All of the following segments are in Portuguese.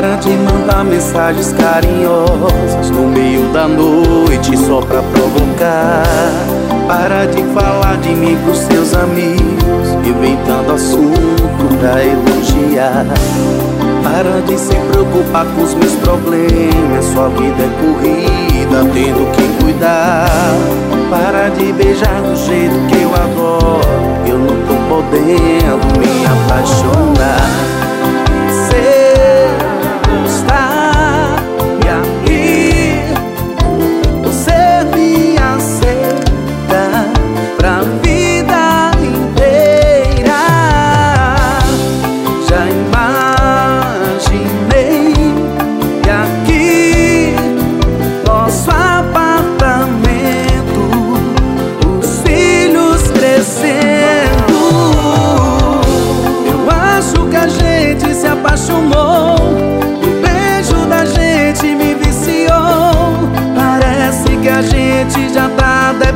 Para de mandar mensagens carinhosas no meio da noite só pra provocar. Para de falar de mim pros seus amigos, inventando assunto pra elogiar. Para de se preocupar com os meus problemas, sua vida é corrida, tendo que cuidar. Para de beijar do jeito que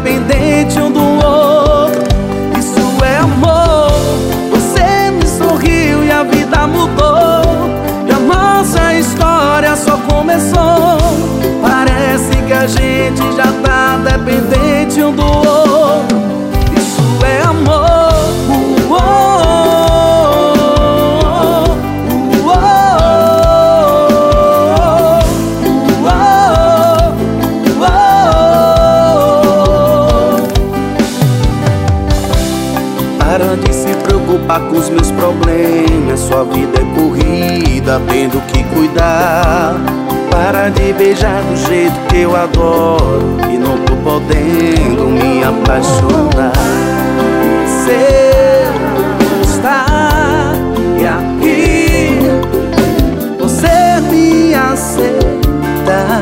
dependente um do outro. Isso é amor. Você me sorriu e a vida mudou. E a nossa história só começou. Parece que a gente já tá dependente com os meus problemas. Sua vida é corrida, tendo que cuidar. Para de beijar do jeito que eu adoro E não tô podendo me apaixonar. Você está e aqui Você me aceita